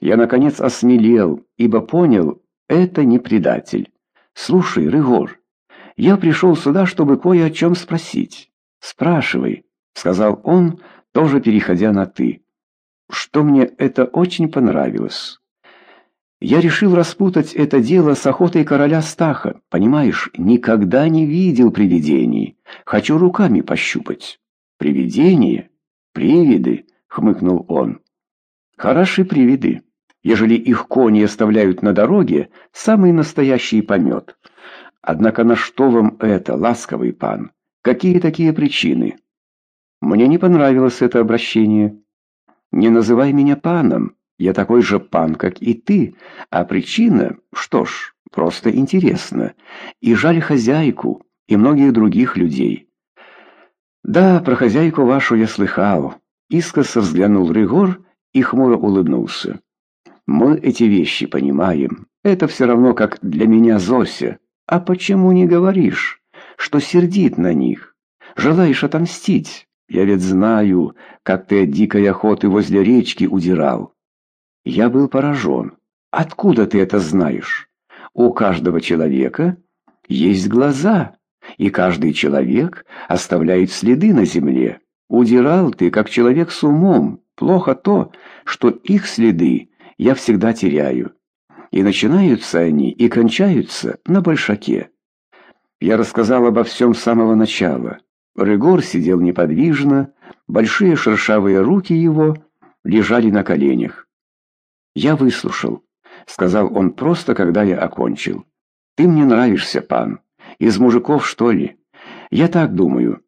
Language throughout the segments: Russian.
Я, наконец, осмелел, ибо понял, это не предатель. Слушай, Рыгор, я пришел сюда, чтобы кое о чем спросить. Спрашивай, сказал он, тоже переходя на «ты». Что мне это очень понравилось. Я решил распутать это дело с охотой короля Стаха. Понимаешь, никогда не видел привидений. Хочу руками пощупать. Привидения? Привиды, хмыкнул он. Хороши привиды. Ежели их кони оставляют на дороге, самый настоящий помет. Однако на что вам это, ласковый пан? Какие такие причины? Мне не понравилось это обращение. Не называй меня паном. Я такой же пан, как и ты, а причина, что ж, просто интересно. И жаль хозяйку, и многих других людей. Да, про хозяйку вашу я слыхал. Искоса взглянул Рыгор и хмуро улыбнулся. Мы эти вещи понимаем. Это все равно, как для меня Зося. А почему не говоришь, что сердит на них? Желаешь отомстить? Я ведь знаю, как ты от дикой охоты возле речки удирал. Я был поражен. Откуда ты это знаешь? У каждого человека есть глаза, и каждый человек оставляет следы на земле. Удирал ты, как человек с умом. Плохо то, что их следы я всегда теряю. И начинаются они, и кончаются на большаке. Я рассказал обо всем с самого начала. Рыгор сидел неподвижно, большие шершавые руки его лежали на коленях. «Я выслушал», — сказал он просто, когда я окончил. «Ты мне нравишься, пан. Из мужиков, что ли? Я так думаю,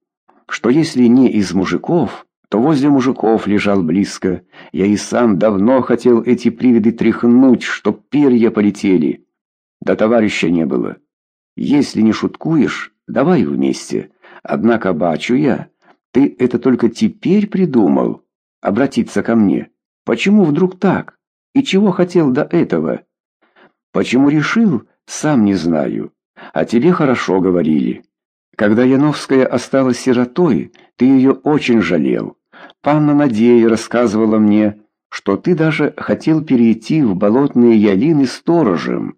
что если не из мужиков, то возле мужиков лежал близко. Я и сам давно хотел эти привиды тряхнуть, чтоб перья полетели. Да товарища не было. Если не шуткуешь, давай вместе. Однако бачу я, ты это только теперь придумал, обратиться ко мне. Почему вдруг так?» И чего хотел до этого? Почему решил, сам не знаю. А тебе хорошо говорили. Когда Яновская осталась сиротой, ты ее очень жалел. Панна Надея рассказывала мне, что ты даже хотел перейти в болотные ялины сторожем,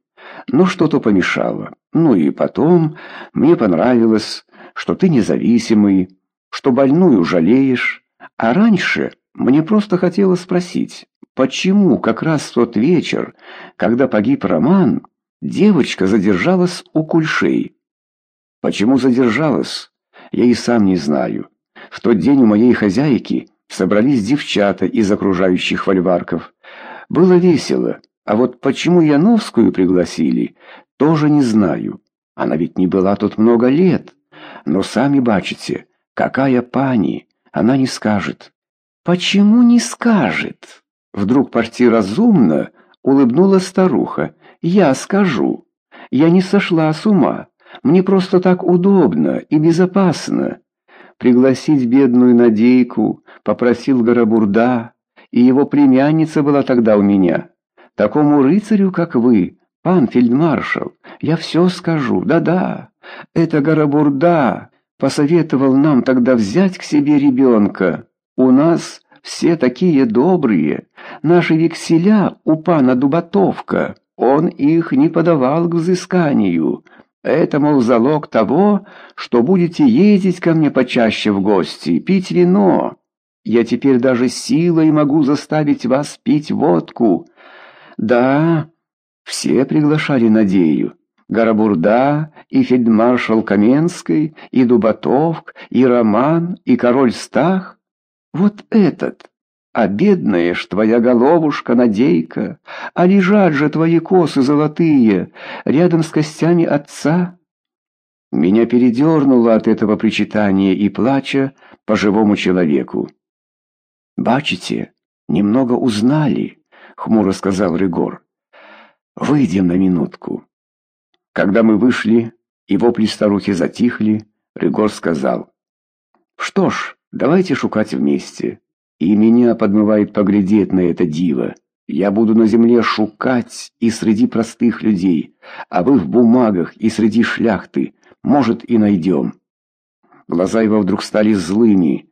но что-то помешало. Ну и потом мне понравилось, что ты независимый, что больную жалеешь, а раньше мне просто хотелось спросить, Почему как раз в тот вечер, когда погиб Роман, девочка задержалась у кульшей? Почему задержалась, я и сам не знаю. В тот день у моей хозяйки собрались девчата из окружающих фольварков. Было весело, а вот почему Яновскую пригласили, тоже не знаю. Она ведь не была тут много лет. Но сами бачите, какая пани, она не скажет. Почему не скажет? Вдруг почти разумно улыбнулась старуха. «Я скажу. Я не сошла с ума. Мне просто так удобно и безопасно. Пригласить бедную Надейку попросил Горобурда, и его племянница была тогда у меня. Такому рыцарю, как вы, пан фельдмаршал, я все скажу. Да-да, это Горобурда посоветовал нам тогда взять к себе ребенка. У нас все такие добрые. Наши векселя у пана Дубатовка. Он их не подавал к взысканию. Это, мол, залог того, что будете ездить ко мне почаще в гости, пить вино. Я теперь даже силой могу заставить вас пить водку. Да, все приглашали Надею. Горобурда, и фельдмаршал Каменский, и Дубатовк, и Роман, и король Стах. Вот этот, а бедная ж твоя головушка, Надейка, а лежат же твои косы золотые рядом с костями отца. Меня передернуло от этого причитания и плача по живому человеку. «Бачите, немного узнали», — хмуро сказал Рыгор. «Выйдем на минутку». Когда мы вышли, и вопли старухи затихли, Рыгор сказал. «Что ж, Давайте шукать вместе. И меня подмывает поглядеть на это диво. Я буду на земле шукать и среди простых людей, а вы в бумагах и среди шляхты. Может, и найдем. Глаза его вдруг стали злыми.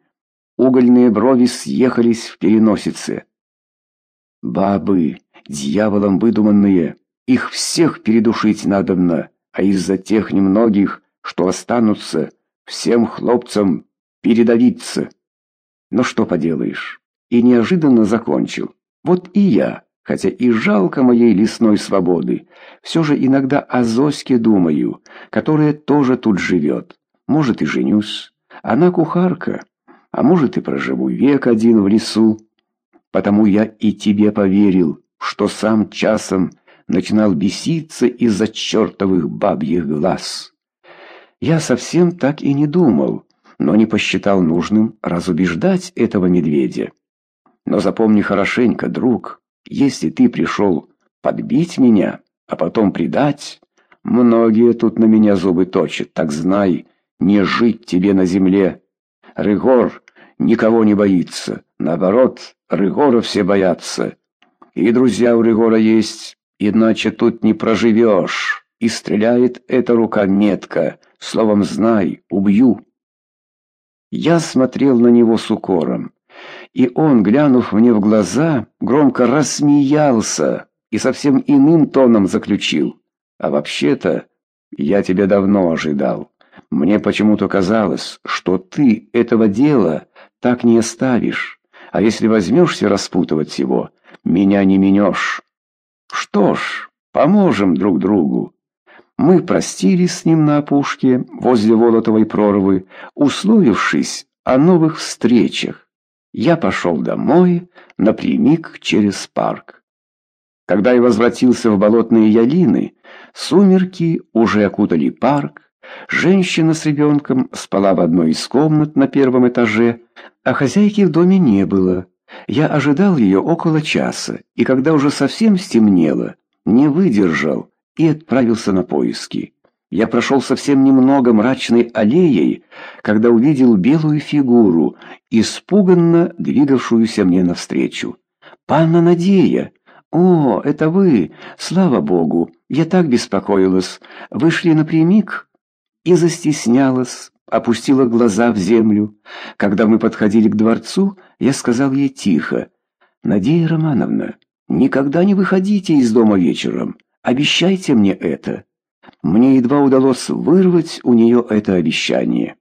Угольные брови съехались в переносице. Бабы, дьяволом выдуманные, их всех передушить надобно, а из-за тех немногих, что останутся, всем хлопцам передавиться. Но что поделаешь, и неожиданно закончил. Вот и я, хотя и жалко моей лесной свободы, все же иногда о Зоське думаю, которая тоже тут живет. Может, и женюсь. Она кухарка, а может, и проживу век один в лесу. Потому я и тебе поверил, что сам часом начинал беситься из-за чертовых бабьих глаз. Я совсем так и не думал, но не посчитал нужным разубеждать этого медведя. Но запомни хорошенько, друг, если ты пришел подбить меня, а потом предать, многие тут на меня зубы точат, так знай, не жить тебе на земле. Рыгор никого не боится, наоборот, Рыгора все боятся. И друзья у Рыгора есть, иначе тут не проживешь. И стреляет эта рука метко, словом, знай, убью. Я смотрел на него с укором, и он, глянув мне в глаза, громко рассмеялся и совсем иным тоном заключил. А вообще-то я тебя давно ожидал. Мне почему-то казалось, что ты этого дела так не оставишь. А если возьмешься распутывать его, меня не минешь. Что ж, поможем друг другу. Мы простились с ним на опушке возле Волотовой прорвы, условившись о новых встречах. Я пошел домой, напрямик через парк. Когда я возвратился в болотные ялины, сумерки уже окутали парк, Женщина с ребенком спала в одной из комнат на первом этаже, а хозяйки в доме не было. Я ожидал ее около часа, и когда уже совсем стемнело, не выдержал и отправился на поиски. Я прошел совсем немного мрачной аллеей, когда увидел белую фигуру, испуганно двигавшуюся мне навстречу. «Панна Надея! О, это вы! Слава Богу! Я так беспокоилась! Вы шли напрямик?» и застеснялась, опустила глаза в землю. Когда мы подходили к дворцу, я сказал ей тихо, «Надея Романовна, никогда не выходите из дома вечером, обещайте мне это». Мне едва удалось вырвать у нее это обещание.